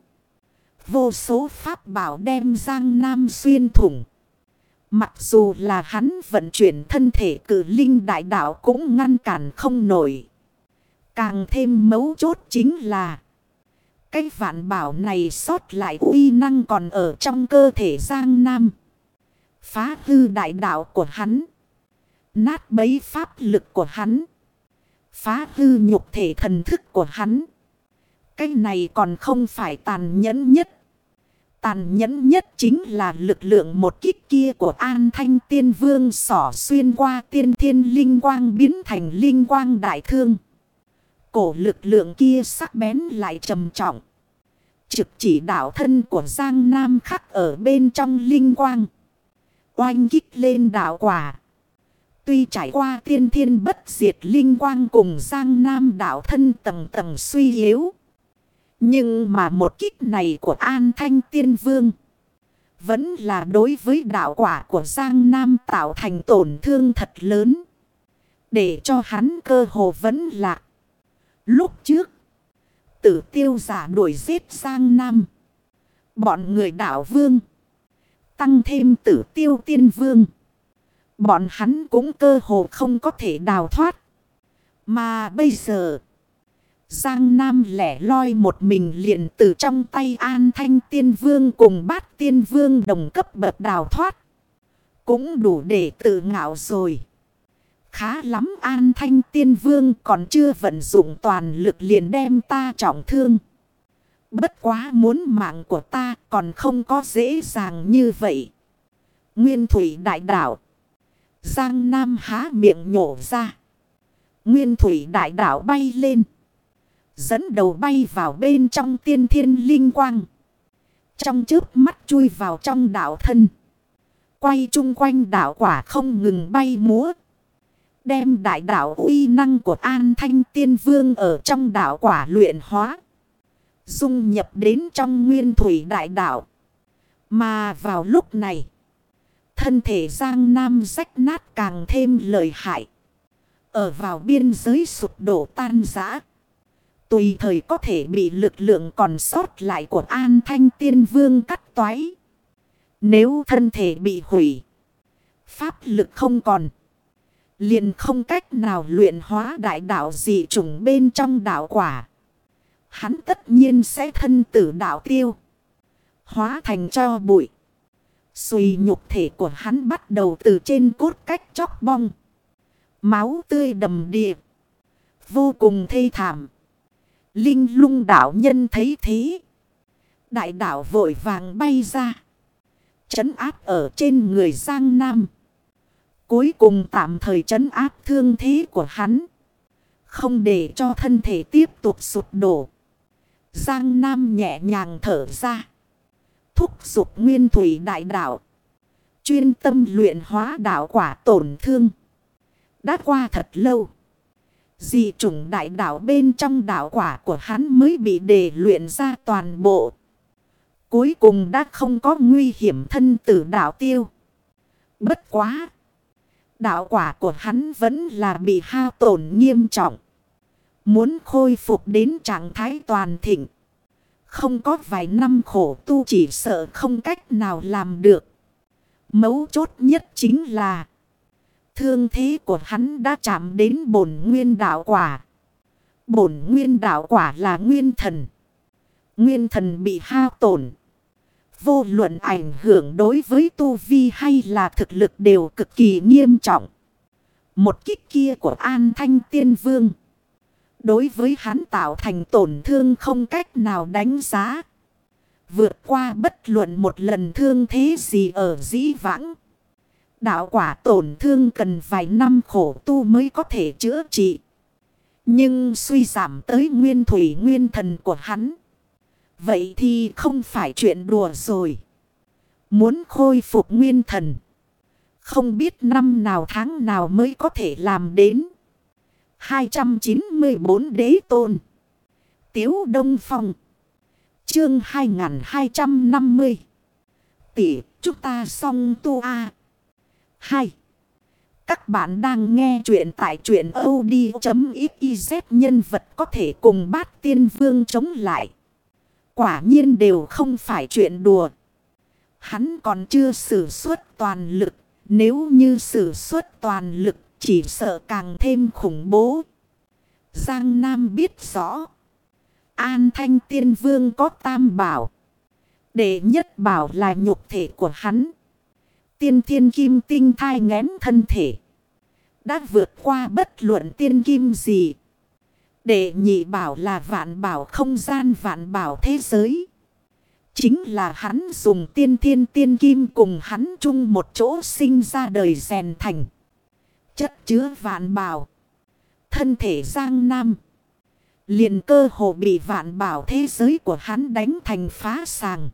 Vô số pháp bảo đem Giang Nam xuyên thủng. Mặc dù là hắn vận chuyển thân thể cử linh đại đạo cũng ngăn cản không nổi. Càng thêm mấu chốt chính là. Cái vạn bảo này sót lại uy năng còn ở trong cơ thể Giang Nam. Phá hư đại đạo của hắn. Nát bấy pháp lực của hắn. Phá hư nhục thể thần thức của hắn. Cái này còn không phải tàn nhẫn nhất. Tàn nhẫn nhất chính là lực lượng một kích kia của An Thanh Tiên Vương sỏ xuyên qua tiên thiên linh quang biến thành linh quang đại thương. Cổ lực lượng kia sắc bén lại trầm trọng. Trực chỉ đạo thân của Giang Nam khắc ở bên trong linh quang. Oanh kích lên đạo quả. Tuy trải qua tiên thiên bất diệt linh quang cùng Giang Nam đạo thân tầng tầng suy yếu. Nhưng mà một kích này của An Thanh Tiên Vương. Vẫn là đối với đạo quả của Giang Nam tạo thành tổn thương thật lớn. Để cho hắn cơ hồ vẫn lạc. Lúc trước. Tử tiêu giả đuổi giết Giang Nam. Bọn người đạo vương. Tăng thêm tử tiêu tiên vương. Bọn hắn cũng cơ hồ không có thể đào thoát. Mà bây giờ. Giang Nam lẻ loi một mình liền từ trong tay An Thanh Tiên Vương cùng bát Tiên Vương đồng cấp bậc đào thoát. Cũng đủ để tự ngạo rồi. Khá lắm An Thanh Tiên Vương còn chưa vận dụng toàn lực liền đem ta trọng thương. Bất quá muốn mạng của ta còn không có dễ dàng như vậy. Nguyên Thủy Đại Đảo Giang Nam há miệng nhổ ra. Nguyên Thủy Đại Đảo bay lên. Dẫn đầu bay vào bên trong tiên thiên linh quang. Trong trước mắt chui vào trong đảo thân. Quay chung quanh đảo quả không ngừng bay múa. Đem đại đảo uy năng của An Thanh Tiên Vương ở trong đảo quả luyện hóa. Dung nhập đến trong nguyên thủy đại đảo. Mà vào lúc này. Thân thể Giang Nam rách nát càng thêm lợi hại. Ở vào biên giới sụp đổ tan rã. Tùy thời có thể bị lực lượng còn sót lại của An Thanh Tiên Vương cắt toái. Nếu thân thể bị hủy. Pháp lực không còn. Liền không cách nào luyện hóa đại đạo dị trùng bên trong đạo quả. Hắn tất nhiên sẽ thân tử đạo tiêu. Hóa thành cho bụi. Xùy nhục thể của hắn bắt đầu từ trên cốt cách chóc bong. Máu tươi đầm điệp Vô cùng thê thảm. Linh lung đảo nhân thấy thế. Đại đảo vội vàng bay ra. Chấn áp ở trên người Giang Nam. Cuối cùng tạm thời chấn áp thương thế của hắn. Không để cho thân thể tiếp tục sụp đổ. Giang Nam nhẹ nhàng thở ra. Thúc dục nguyên thủy đại đạo. Chuyên tâm luyện hóa đạo quả tổn thương. Đã qua thật lâu. Dị chủng đại đạo bên trong đạo quả của hắn mới bị đề luyện ra toàn bộ. Cuối cùng đã không có nguy hiểm thân tử đạo tiêu. Bất quá. Đạo quả của hắn vẫn là bị hao tổn nghiêm trọng. Muốn khôi phục đến trạng thái toàn thịnh. Không có vài năm khổ tu chỉ sợ không cách nào làm được. Mấu chốt nhất chính là. Thương thế của hắn đã chạm đến bổn nguyên đạo quả. Bổn nguyên đạo quả là nguyên thần. Nguyên thần bị hao tổn. Vô luận ảnh hưởng đối với tu vi hay là thực lực đều cực kỳ nghiêm trọng. Một kích kia của An Thanh Tiên Vương. Đối với hắn tạo thành tổn thương không cách nào đánh giá. Vượt qua bất luận một lần thương thế gì ở dĩ vãng. Đạo quả tổn thương cần vài năm khổ tu mới có thể chữa trị. Nhưng suy giảm tới nguyên thủy nguyên thần của hắn. Vậy thì không phải chuyện đùa rồi. Muốn khôi phục nguyên thần. Không biết năm nào tháng nào mới có thể làm đến. 294 đế tôn. Tiếu Đông Phong. Chương 2250. Tỷ, chúng ta xong tu A. 2. Các bạn đang nghe chuyện tại chuyện od.xyz nhân vật có thể cùng bát tiên vương chống lại. Quả nhiên đều không phải chuyện đùa. Hắn còn chưa sử xuất toàn lực. Nếu như sử xuất toàn lực, chỉ sợ càng thêm khủng bố. Giang Nam biết rõ. An Thanh Tiên Vương có tam bảo. Đệ nhất bảo là nhục thể của hắn. Tiên thiên kim tinh thai ngén thân thể. Đã vượt qua bất luận tiên kim gì. Đệ nhị bảo là vạn bảo không gian vạn bảo thế giới. Chính là hắn dùng tiên thiên tiên kim cùng hắn chung một chỗ sinh ra đời rèn thành. Chất chứa vạn bảo. Thân thể Giang Nam. liền cơ hồ bị vạn bảo thế giới của hắn đánh thành phá sàng.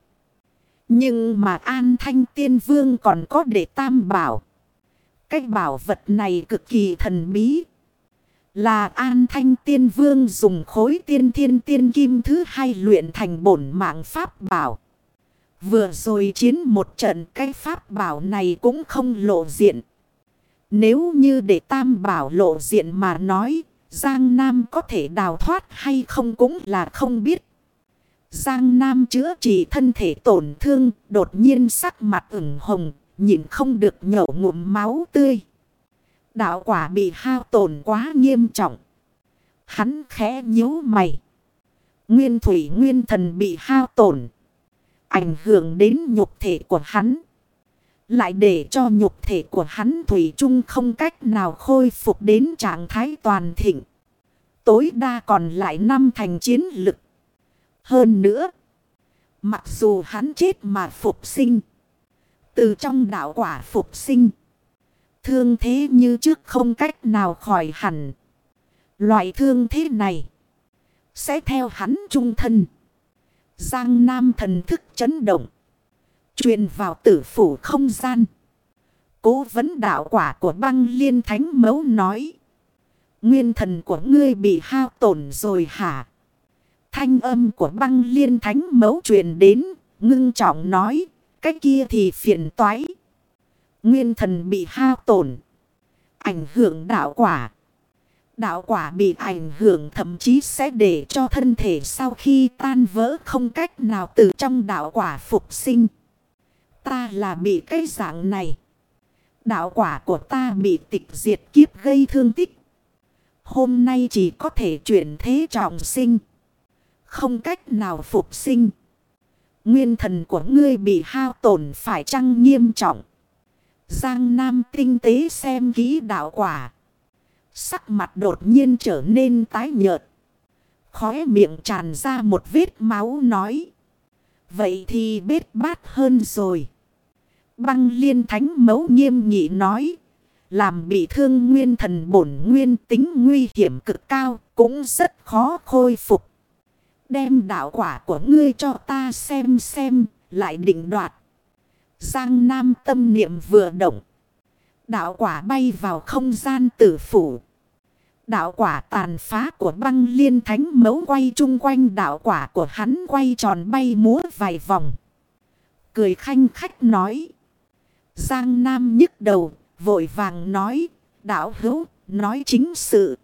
Nhưng mà An Thanh Tiên Vương còn có để tam bảo. Cái bảo vật này cực kỳ thần bí. Là An Thanh Tiên Vương dùng khối tiên thiên tiên kim thứ hai luyện thành bổn mạng pháp bảo. Vừa rồi chiến một trận cái pháp bảo này cũng không lộ diện. Nếu như để tam bảo lộ diện mà nói, Giang Nam có thể đào thoát hay không cũng là không biết. Giang Nam chữa trị thân thể tổn thương, đột nhiên sắc mặt ửng hồng, nhìn không được nhổ ngụm máu tươi. Đạo quả bị hao tổn quá nghiêm trọng. Hắn khẽ nhíu mày. Nguyên thủy nguyên thần bị hao tổn. Ảnh hưởng đến nhục thể của hắn. Lại để cho nhục thể của hắn thủy chung không cách nào khôi phục đến trạng thái toàn thịnh. Tối đa còn lại năm thành chiến lực. Hơn nữa. Mặc dù hắn chết mà phục sinh. Từ trong đạo quả phục sinh. Thương thế như trước không cách nào khỏi hẳn. Loại thương thế này. Sẽ theo hắn trung thân. Giang Nam thần thức chấn động. Truyền vào tử phủ không gian. Cố vấn đạo quả của băng liên thánh mấu nói. Nguyên thần của ngươi bị hao tổn rồi hả? Thanh âm của băng liên thánh mẫu truyền đến. Ngưng trọng nói. Cái kia thì phiền toái. Nguyên thần bị hao tổn. Ảnh hưởng đạo quả. Đạo quả bị ảnh hưởng thậm chí sẽ để cho thân thể sau khi tan vỡ không cách nào từ trong đạo quả phục sinh. Ta là bị cái dạng này. Đạo quả của ta bị tịch diệt kiếp gây thương tích. Hôm nay chỉ có thể chuyển thế trọng sinh. Không cách nào phục sinh. Nguyên thần của ngươi bị hao tổn phải chăng nghiêm trọng. Giang Nam tinh tế xem kỹ đạo quả. Sắc mặt đột nhiên trở nên tái nhợt. Khóe miệng tràn ra một vết máu nói. Vậy thì bết bát hơn rồi. Băng liên thánh mấu nghiêm nghị nói. Làm bị thương nguyên thần bổn nguyên tính nguy hiểm cực cao. Cũng rất khó khôi phục. Đem đạo quả của ngươi cho ta xem xem. Lại định đoạt. Giang Nam tâm niệm vừa động. Đạo quả bay vào không gian tử phủ. Đạo quả tàn phá của băng liên thánh mấu quay chung quanh đạo quả của hắn quay tròn bay múa vài vòng. Cười khanh khách nói. Giang Nam nhức đầu, vội vàng nói. Đạo hữu, nói chính sự.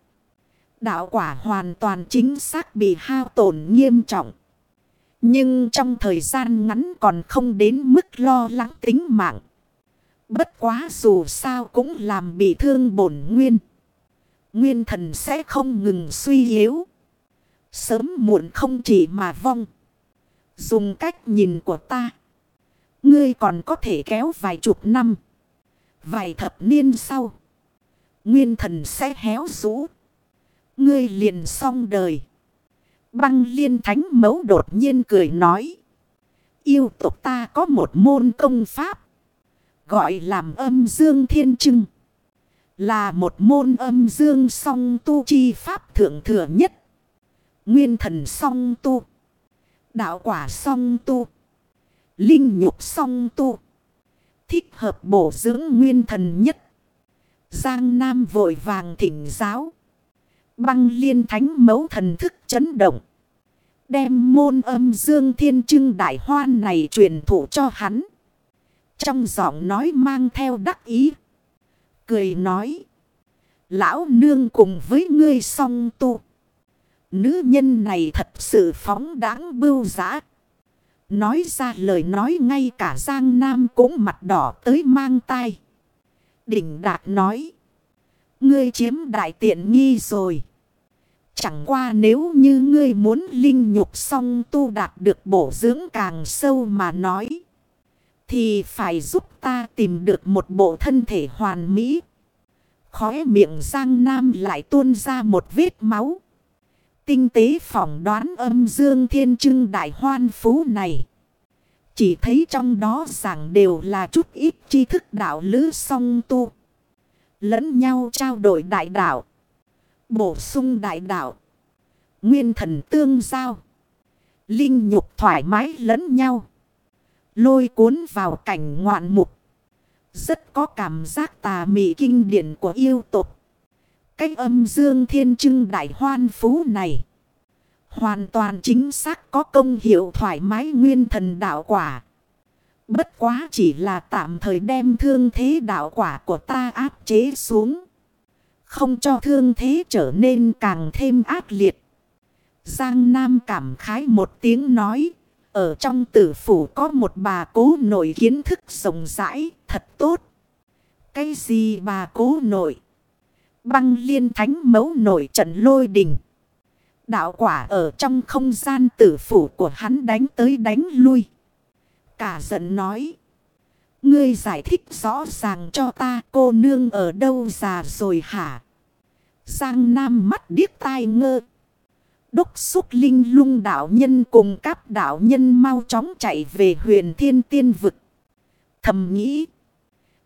Đạo quả hoàn toàn chính xác bị hao tổn nghiêm trọng. Nhưng trong thời gian ngắn còn không đến mức lo lắng tính mạng. Bất quá dù sao cũng làm bị thương bổn nguyên. Nguyên thần sẽ không ngừng suy yếu. Sớm muộn không chỉ mà vong. Dùng cách nhìn của ta. Ngươi còn có thể kéo vài chục năm. Vài thập niên sau. Nguyên thần sẽ héo rũ. Ngươi liền xong đời. Băng liên thánh mẫu đột nhiên cười nói. Yêu tục ta có một môn công pháp. Gọi làm âm dương thiên trưng. Là một môn âm dương song tu chi pháp thượng thừa nhất. Nguyên thần song tu. Đạo quả song tu. Linh nhục song tu. Thích hợp bổ dưỡng nguyên thần nhất. Giang Nam vội vàng thỉnh giáo. Băng liên thánh mẫu thần thức chấn động. Đem môn âm dương thiên trưng đại hoan này truyền thụ cho hắn. Trong giọng nói mang theo đắc ý. Cười nói. Lão nương cùng với ngươi song tu. Nữ nhân này thật sự phóng đáng bưu giã. Nói ra lời nói ngay cả Giang Nam cũng mặt đỏ tới mang tai. Đỉnh Đạt nói. Ngươi chiếm đại tiện nghi rồi. Chẳng qua nếu như ngươi muốn linh nhục song tu đạt được bổ dưỡng càng sâu mà nói. Thì phải giúp ta tìm được một bộ thân thể hoàn mỹ. Khóe miệng Giang Nam lại tuôn ra một vết máu. Tinh tế phỏng đoán âm dương thiên trưng đại hoan phú này. Chỉ thấy trong đó rằng đều là chút ít tri thức đạo lứ song tu. Lẫn nhau trao đổi đại đạo. Bổ sung đại đạo. Nguyên thần tương giao. Linh nhục thoải mái lẫn nhau. Lôi cuốn vào cảnh ngoạn mục. Rất có cảm giác tà mị kinh điển của yêu tục. Cách âm dương thiên trưng đại hoan phú này. Hoàn toàn chính xác có công hiệu thoải mái nguyên thần đạo quả. Bất quá chỉ là tạm thời đem thương thế đạo quả của ta áp chế xuống. Không cho thương thế trở nên càng thêm ác liệt. Giang Nam cảm khái một tiếng nói. Ở trong tử phủ có một bà cố nội kiến thức rộng rãi, thật tốt. Cái gì bà cố nội? Băng liên thánh mấu nổi trận lôi đình. Đạo quả ở trong không gian tử phủ của hắn đánh tới đánh lui. Cả giận nói. Ngươi giải thích rõ ràng cho ta, cô nương ở đâu già rồi hả? Giang Nam mắt điếc tai ngơ. Đốc xúc linh lung đạo nhân cùng các đạo nhân mau chóng chạy về huyền thiên tiên vực. Thầm nghĩ.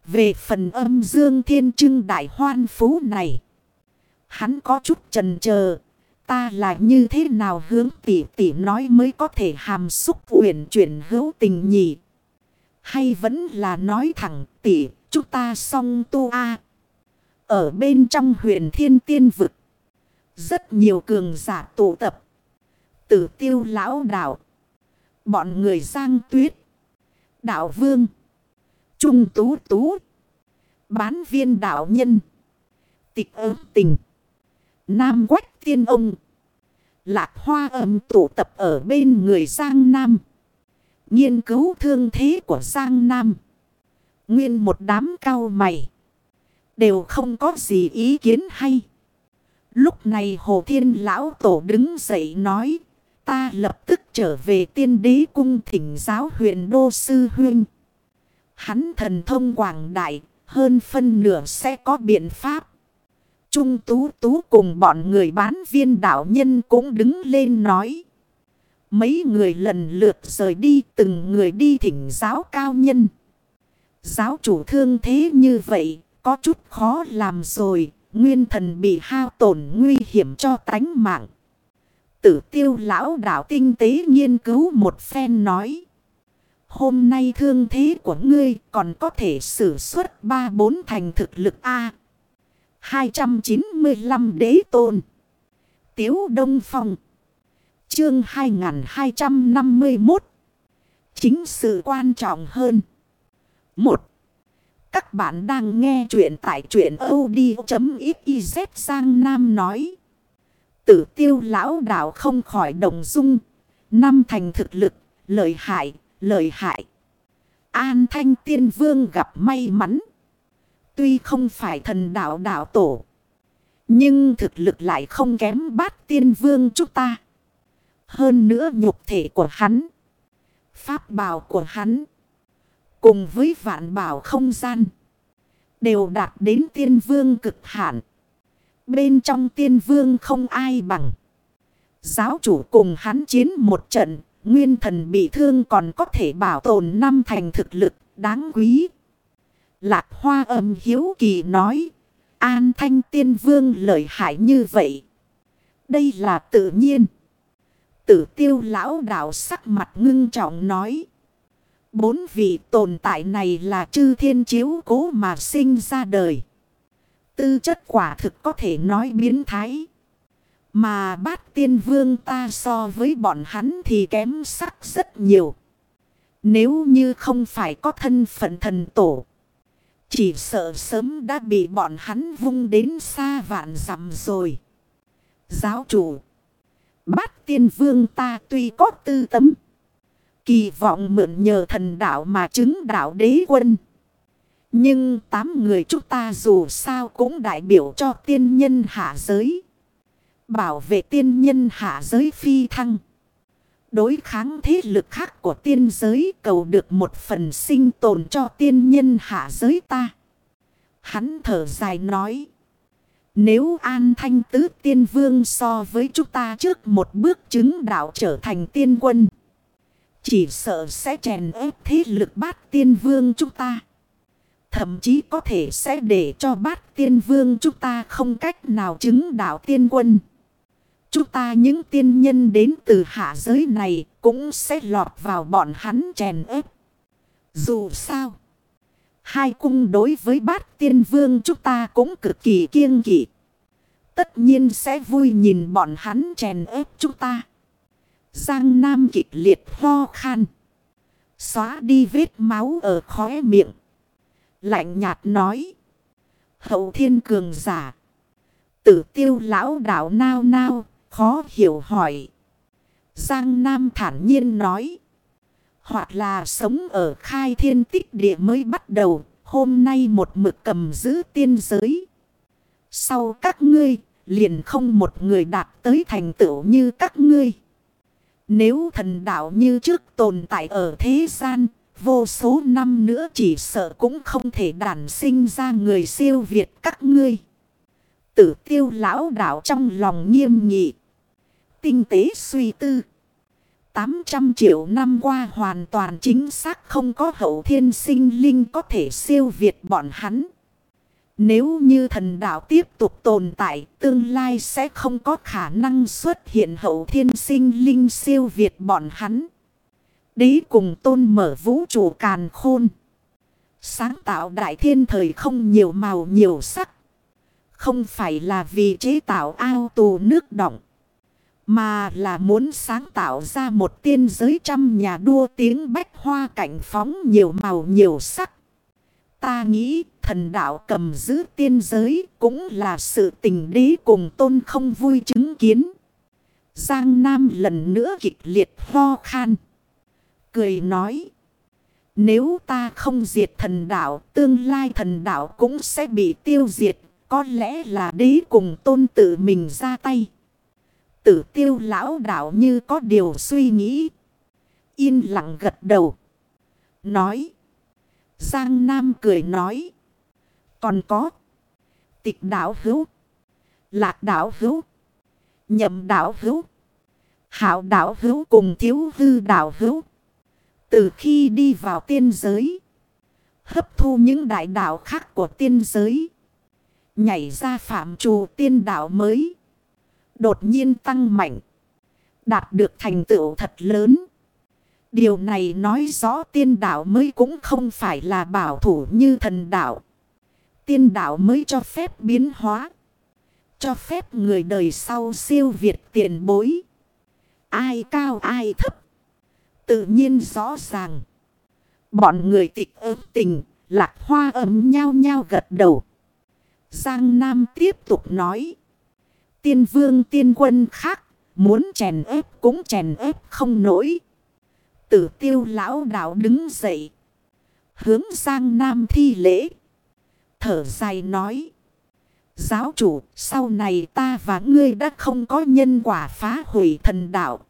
Về phần âm dương thiên trưng đại hoan phú này. Hắn có chút trần chờ Ta là như thế nào hướng tỷ tỷ nói mới có thể hàm xúc uyển chuyển hữu tình nhỉ? Hay vẫn là nói thẳng tỷ chúng ta song tu a Ở bên trong huyền thiên tiên vực. Rất nhiều cường giả tụ tập. Tử tiêu lão đạo. Bọn người giang tuyết. Đạo vương. Trung tú tú. Bán viên đạo nhân. Tịch ớt tình. Nam quách tiên ông. Lạc hoa âm tụ tập ở bên người Giang Nam. Nghiên cứu thương thế của Giang Nam. Nguyên một đám cao mày. Đều không có gì ý kiến hay. Lúc này Hồ Thiên Lão Tổ đứng dậy nói. Ta lập tức trở về tiên đế cung thỉnh giáo huyện Đô Sư Huyên. Hắn thần thông quảng đại, hơn phân nửa sẽ có biện pháp. Trung Tú Tú cùng bọn người bán viên đạo nhân cũng đứng lên nói. Mấy người lần lượt rời đi, từng người đi thỉnh giáo cao nhân. Giáo chủ thương thế như vậy, có chút khó làm rồi. Nguyên thần bị hao tổn nguy hiểm cho tánh mạng. Tử tiêu lão đạo tinh tế nghiên cứu một phen nói. Hôm nay thương thế của ngươi còn có thể sử xuất ba bốn thành thực lực A. 295 đế tôn. Tiếu Đông Phong. Chương 2251. Chính sự quan trọng hơn. 1. Các bạn đang nghe chuyện tại chuyện od.xyz sang Nam nói. Tử tiêu lão đạo không khỏi đồng dung. Năm thành thực lực, lợi hại, lợi hại. An thanh tiên vương gặp may mắn. Tuy không phải thần đạo đạo tổ. Nhưng thực lực lại không kém bát tiên vương chúng ta. Hơn nữa nhục thể của hắn. Pháp bảo của hắn. Cùng với vạn bảo không gian. Đều đạt đến tiên vương cực hạn. Bên trong tiên vương không ai bằng. Giáo chủ cùng hắn chiến một trận. Nguyên thần bị thương còn có thể bảo tồn năm thành thực lực, đáng quý. Lạc hoa âm hiếu kỳ nói. An thanh tiên vương lợi hại như vậy. Đây là tự nhiên. Tử tiêu lão đạo sắc mặt ngưng trọng nói. Bốn vị tồn tại này là chư thiên chiếu cố mà sinh ra đời. Tư chất quả thực có thể nói biến thái. Mà bát tiên vương ta so với bọn hắn thì kém sắc rất nhiều. Nếu như không phải có thân phận thần tổ. Chỉ sợ sớm đã bị bọn hắn vung đến xa vạn dặm rồi. Giáo chủ. Bát tiên vương ta tuy có tư tấm, Kỳ vọng mượn nhờ thần đạo mà chứng đạo đế quân. Nhưng tám người chúng ta dù sao cũng đại biểu cho tiên nhân hạ giới. Bảo vệ tiên nhân hạ giới phi thăng. Đối kháng thế lực khác của tiên giới cầu được một phần sinh tồn cho tiên nhân hạ giới ta. Hắn thở dài nói. Nếu an thanh tứ tiên vương so với chúng ta trước một bước chứng đạo trở thành tiên quân. Chỉ sợ sẽ chèn ép thế lực bát tiên vương chúng ta. Thậm chí có thể sẽ để cho bát tiên vương chúng ta không cách nào chứng đạo tiên quân. Chúng ta những tiên nhân đến từ hạ giới này cũng sẽ lọt vào bọn hắn chèn ép. Dù sao. Hai cung đối với bát tiên vương chúng ta cũng cực kỳ kiêng kỵ. Tất nhiên sẽ vui nhìn bọn hắn chèn ép chúng ta. Giang Nam kịch liệt ho khan. Xóa đi vết máu ở khóe miệng. Lạnh nhạt nói. Hậu thiên cường giả. Tử tiêu lão đảo nao nao. Khó hiểu hỏi. Giang Nam thản nhiên nói. Hoặc là sống ở khai thiên tích địa mới bắt đầu. Hôm nay một mực cầm giữ tiên giới. Sau các ngươi, liền không một người đạt tới thành tựu như các ngươi. Nếu thần đạo như trước tồn tại ở thế gian, vô số năm nữa chỉ sợ cũng không thể đản sinh ra người siêu việt các ngươi. Tử tiêu lão đạo trong lòng nghiêm nghị. Tinh tế suy tư. 800 triệu năm qua hoàn toàn chính xác không có hậu thiên sinh linh có thể siêu việt bọn hắn. Nếu như thần đạo tiếp tục tồn tại, tương lai sẽ không có khả năng xuất hiện hậu thiên sinh linh siêu việt bọn hắn. Đế cùng tôn mở vũ trụ càn khôn. Sáng tạo đại thiên thời không nhiều màu nhiều sắc. Không phải là vì chế tạo ao tù nước động. Mà là muốn sáng tạo ra một tiên giới trăm nhà đua tiếng bách hoa cảnh phóng nhiều màu nhiều sắc. Ta nghĩ thần đạo cầm giữ tiên giới cũng là sự tình đế cùng tôn không vui chứng kiến. Giang Nam lần nữa kịch liệt ho khan. Cười nói. Nếu ta không diệt thần đạo, tương lai thần đạo cũng sẽ bị tiêu diệt. Có lẽ là đế cùng tôn tự mình ra tay. Tử tiêu lão đạo như có điều suy nghĩ. Yên lặng gật đầu. Nói. Giang Nam cười nói. Còn có. Tịch đảo hữu. Lạc đảo hữu. Nhậm đảo hữu. Hảo đảo hữu cùng thiếu hư đảo hữu. Từ khi đi vào tiên giới. Hấp thu những đại đạo khác của tiên giới. Nhảy ra phạm trù tiên đạo mới. Đột nhiên tăng mạnh. Đạt được thành tựu thật lớn. Điều này nói rõ tiên đạo mới cũng không phải là bảo thủ như thần đạo. Tiên đạo mới cho phép biến hóa. Cho phép người đời sau siêu việt tiền bối. Ai cao ai thấp. Tự nhiên rõ ràng. Bọn người tịch ớt tình, lạc hoa ấm nhau nhau gật đầu. Giang Nam tiếp tục nói. Tiên vương tiên quân khác, muốn chèn ép cũng chèn ép không nổi. Tử tiêu lão đạo đứng dậy. Hướng sang Nam thi lễ. Thở dài nói. Giáo chủ, sau này ta và ngươi đã không có nhân quả phá hủy thần đạo.